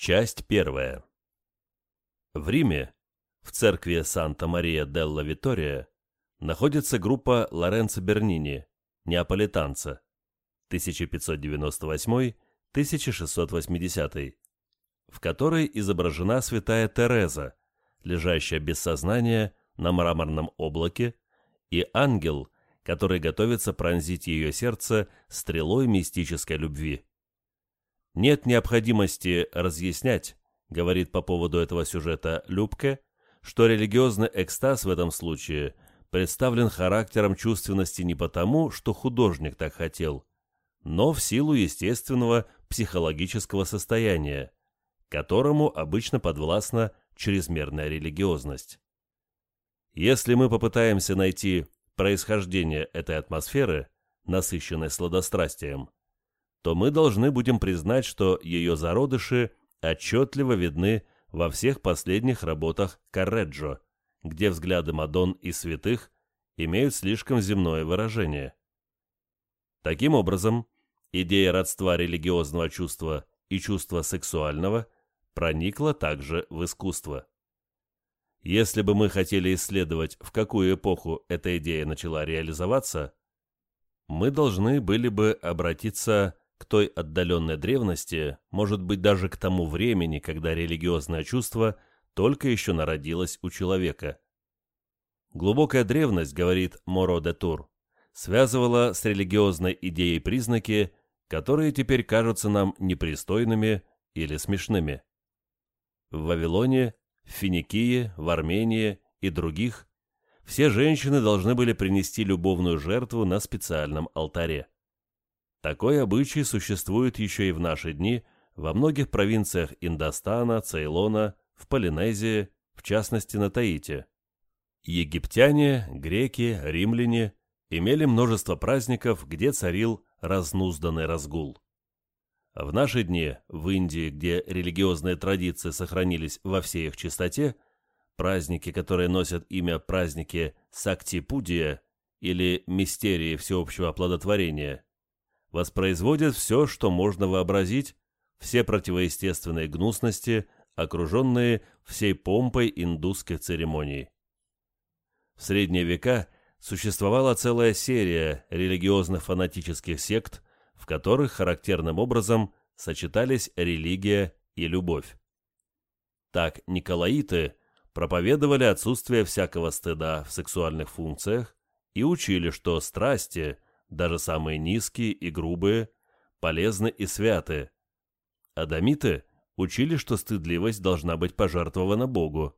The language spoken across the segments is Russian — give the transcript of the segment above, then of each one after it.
Часть первая. В Риме, в церкви Санта-Мария-делла Витория, находится группа Лоренцо Бернини, неаполитанца, 1598-1680, в которой изображена святая Тереза, лежащая без сознания на мраморном облаке, и ангел, который готовится пронзить ее сердце стрелой мистической любви. Нет необходимости разъяснять, говорит по поводу этого сюжета Любке, что религиозный экстаз в этом случае представлен характером чувственности не потому, что художник так хотел, но в силу естественного психологического состояния, которому обычно подвластна чрезмерная религиозность. Если мы попытаемся найти происхождение этой атмосферы, насыщенной сладострастием, то мы должны будем признать, что ее зародыши отчетливо видны во всех последних работах Карреджо, где взгляды Мадон и святых имеют слишком земное выражение. Таким образом, идея родства религиозного чувства и чувства сексуального проникла также в искусство. Если бы мы хотели исследовать, в какую эпоху эта идея начала реализоваться, мы должны были бы обратиться к той отдаленной древности, может быть даже к тому времени, когда религиозное чувство только еще народилось у человека. Глубокая древность, говорит Моро де Тур, связывала с религиозной идеей признаки, которые теперь кажутся нам непристойными или смешными. В Вавилоне, в Финикии, в Армении и других все женщины должны были принести любовную жертву на специальном алтаре. Такой обычай существует еще и в наши дни во многих провинциях Индостана, Цейлона, в Полинезии, в частности на Таити. Египтяне, греки, римляне имели множество праздников, где царил разнузданный разгул. В наши дни в Индии, где религиозные традиции сохранились во всей их чистоте, праздники, которые носят имя праздники Сакти-Пудия или Мистерии всеобщего оплодотворения, воспроизводит все, что можно вообразить, все противоестественные гнусности, окруженные всей помпой индусской церемонии. В средние века существовала целая серия религиозных фанатических сект, в которых характерным образом сочетались религия и любовь. Так николаиты проповедовали отсутствие всякого стыда в сексуальных функциях и учили, что страсти – даже самые низкие и грубые, полезны и святы. Адамиты учили, что стыдливость должна быть пожертвована Богу.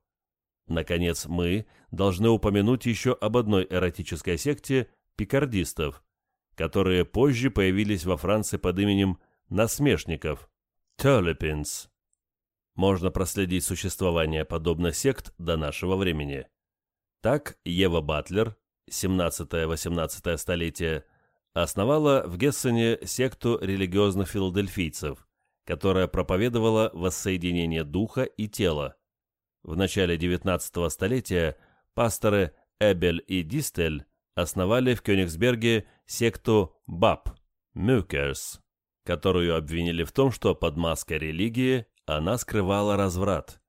Наконец, мы должны упомянуть еще об одной эротической секте пикардистов, которые позже появились во Франции под именем насмешников – Тёлепинс. Можно проследить существование подобных сект до нашего времени. Так Ева Батлер, 17-18 столетие, основала в Гессене секту религиозных филадельфийцев, которая проповедовала воссоединение духа и тела. В начале XIX столетия пасторы Эбель и Дистель основали в Кёнигсберге секту БАП – Мюкерс, которую обвинили в том, что под маской религии она скрывала разврат.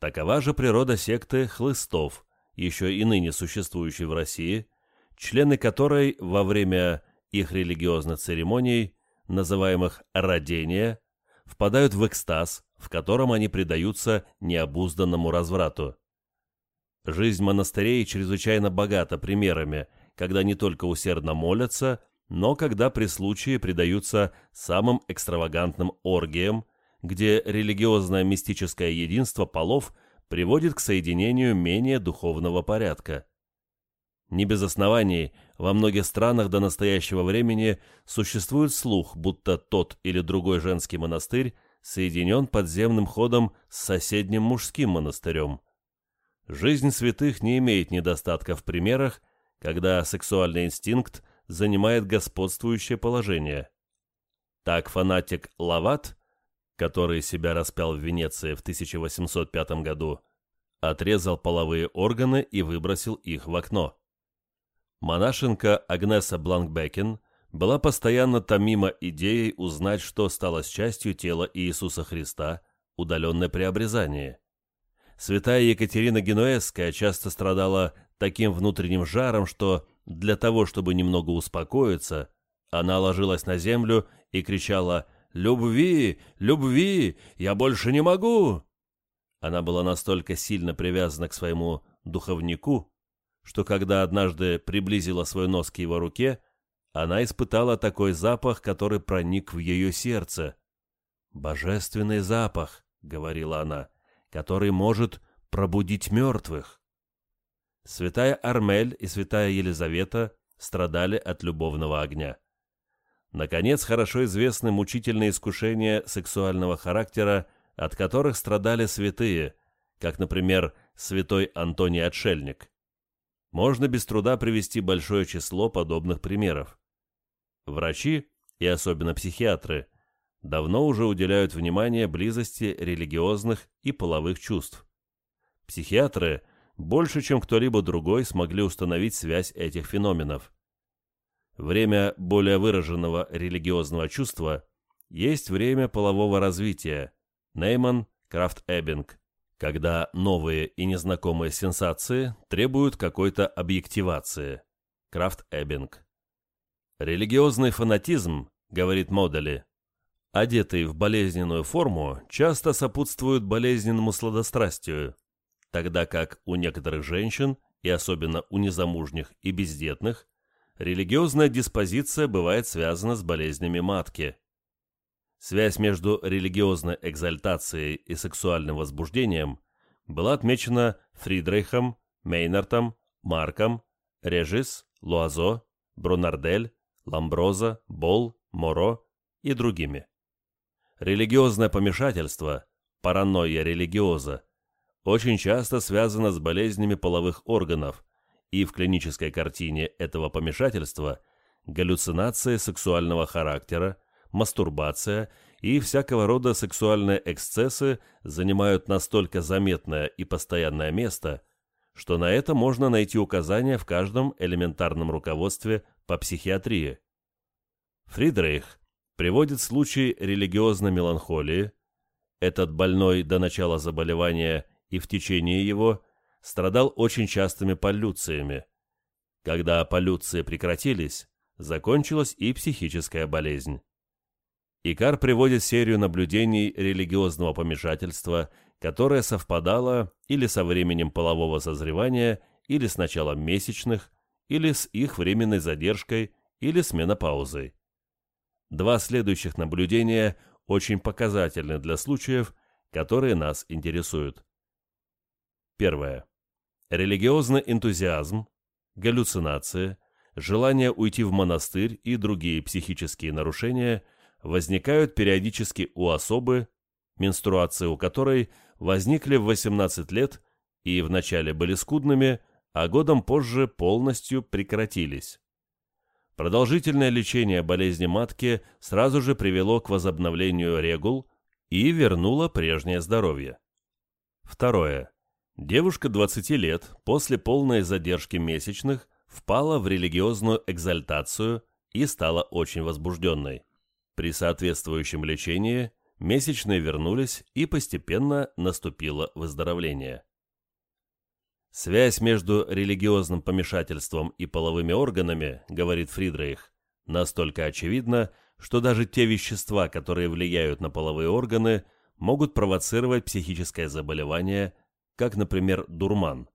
Такова же природа секты хлыстов, еще и ныне существующей в России, члены которой во время их религиозных церемоний, называемых «родения», впадают в экстаз, в котором они предаются необузданному разврату. Жизнь монастырей чрезвычайно богата примерами, когда не только усердно молятся, но когда при случае предаются самым экстравагантным оргиям, где религиозное мистическое единство полов приводит к соединению менее духовного порядка. Не без оснований во многих странах до настоящего времени существует слух, будто тот или другой женский монастырь соединен подземным ходом с соседним мужским монастырем. Жизнь святых не имеет недостатка в примерах, когда сексуальный инстинкт занимает господствующее положение. Так фанатик Лават, который себя распял в Венеции в 1805 году, отрезал половые органы и выбросил их в окно. Монашенка Агнеса Бланкбекен была постоянно томима идеей узнать, что стало с частью тела Иисуса Христа, удаленное при обрезании. Святая Екатерина Генуэзская часто страдала таким внутренним жаром, что для того, чтобы немного успокоиться, она ложилась на землю и кричала «Любви! Любви! Я больше не могу!» Она была настолько сильно привязана к своему духовнику, что когда однажды приблизила свой нос к его руке, она испытала такой запах, который проник в ее сердце. «Божественный запах», — говорила она, — «который может пробудить мертвых». Святая Армель и святая Елизавета страдали от любовного огня. Наконец, хорошо известны мучительные искушения сексуального характера, от которых страдали святые, как, например, святой Антоний Отшельник. Можно без труда привести большое число подобных примеров. Врачи, и особенно психиатры, давно уже уделяют внимание близости религиозных и половых чувств. Психиатры больше, чем кто-либо другой, смогли установить связь этих феноменов. Время более выраженного религиозного чувства есть время полового развития. Нейман, Крафт Эббинг. Когда новые и незнакомые сенсации требуют какой-то объективации. Крафт Эббинг. Религиозный фанатизм, говорит Модели, одетый в болезненную форму, часто сопутствует болезненному сладострастию, тогда как у некоторых женщин, и особенно у незамужних и бездетных, религиозная диспозиция бывает связана с болезнями матки. Связь между религиозной экзальтацией и сексуальным возбуждением была отмечена Фридрейхом, Мейнартом, Марком, Режис, Луазо, Брунардель, Ламброза, Бол, Моро и другими. Религиозное помешательство, паранойя религиоза, очень часто связано с болезнями половых органов, и в клинической картине этого помешательства галлюцинации сексуального характера, мастурбация и всякого рода сексуальные эксцессы занимают настолько заметное и постоянное место, что на это можно найти указания в каждом элементарном руководстве по психиатрии. Фридрейх приводит случай религиозной меланхолии. Этот больной до начала заболевания и в течение его страдал очень частыми полюциями. Когда полюции прекратились, закончилась и психическая болезнь. Икар приводит серию наблюдений религиозного помешательства, которая совпадала или со временем полового созревания, или с началом месячных, или с их временной задержкой, или с менопаузой. Два следующих наблюдения очень показательны для случаев, которые нас интересуют. Первое. Религиозный энтузиазм, галлюцинация, желание уйти в монастырь и другие психические нарушения возникают периодически у особы, менструации у которой возникли в 18 лет и вначале были скудными, а годом позже полностью прекратились. Продолжительное лечение болезни матки сразу же привело к возобновлению регул и вернуло прежнее здоровье. Второе. Девушка 20 лет после полной задержки месячных впала в религиозную экзальтацию и стала очень возбужденной. При соответствующем лечении месячные вернулись и постепенно наступило выздоровление. Связь между религиозным помешательством и половыми органами, говорит Фридрейх, настолько очевидна, что даже те вещества, которые влияют на половые органы, могут провоцировать психическое заболевание, как, например, дурман.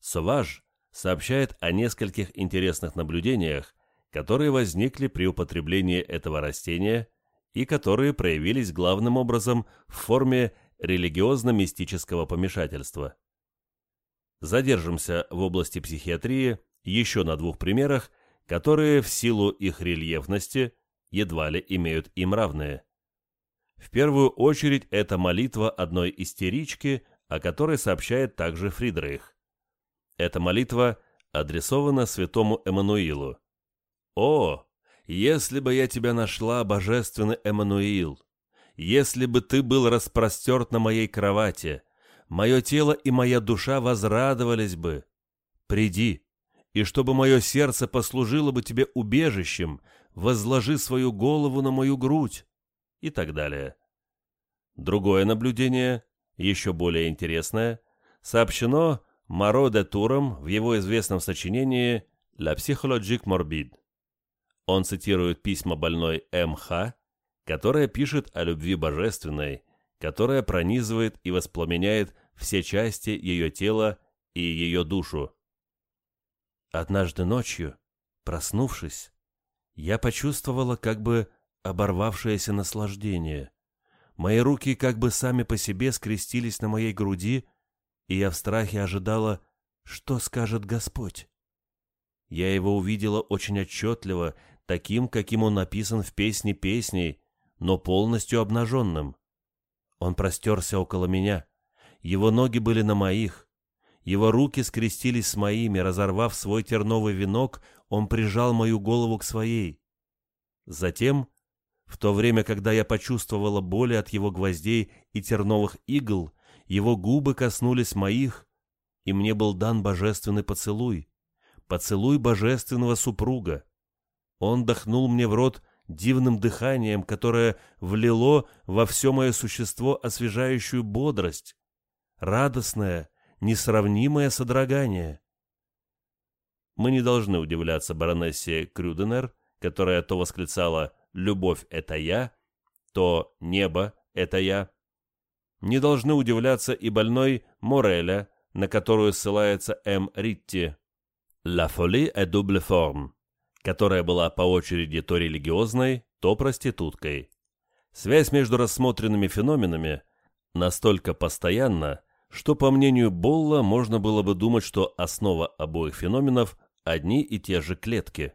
Соваж сообщает о нескольких интересных наблюдениях, которые возникли при употреблении этого растения и которые проявились главным образом в форме религиозно-мистического помешательства. Задержимся в области психиатрии еще на двух примерах, которые в силу их рельефности едва ли имеют им равные. В первую очередь это молитва одной истерички, о которой сообщает также Фридрейх. Эта молитва адресована святому Эммануилу. «О, если бы я тебя нашла, божественный Эммануил! Если бы ты был распростерт на моей кровати, мое тело и моя душа возрадовались бы. Приди, и чтобы мое сердце послужило бы тебе убежищем, возложи свою голову на мою грудь» и так далее. Другое наблюдение, еще более интересное, сообщено Моро де Туром в его известном сочинении «La psychologique morbide». Он цитирует письма больной М.Х., которая пишет о любви божественной, которая пронизывает и воспламеняет все части ее тела и ее душу. Однажды ночью, проснувшись, я почувствовала как бы оборвавшееся наслаждение. Мои руки как бы сами по себе скрестились на моей груди, и я в страхе ожидала, что скажет Господь. Я его увидела очень отчетливо, таким, каким он написан в песне песней, но полностью обнаженным. Он простерся около меня. Его ноги были на моих. Его руки скрестились с моими, разорвав свой терновый венок, он прижал мою голову к своей. Затем, в то время, когда я почувствовала боли от его гвоздей и терновых игл, его губы коснулись моих, и мне был дан божественный поцелуй, поцелуй божественного супруга. Он дохнул мне в рот дивным дыханием, которое влило во все мое существо освежающую бодрость, радостное, несравнимое содрогание. Мы не должны удивляться баронессе Крюденер, которая то восклицала «любовь — это я», то «небо — это я». Не должны удивляться и больной Мореля, на которую ссылается М. Ритти. «La folie est double forme», которая была по очереди то религиозной, то проституткой. Связь между рассмотренными феноменами настолько постоянна, что, по мнению Болла, можно было бы думать, что основа обоих феноменов – одни и те же клетки.